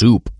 soup.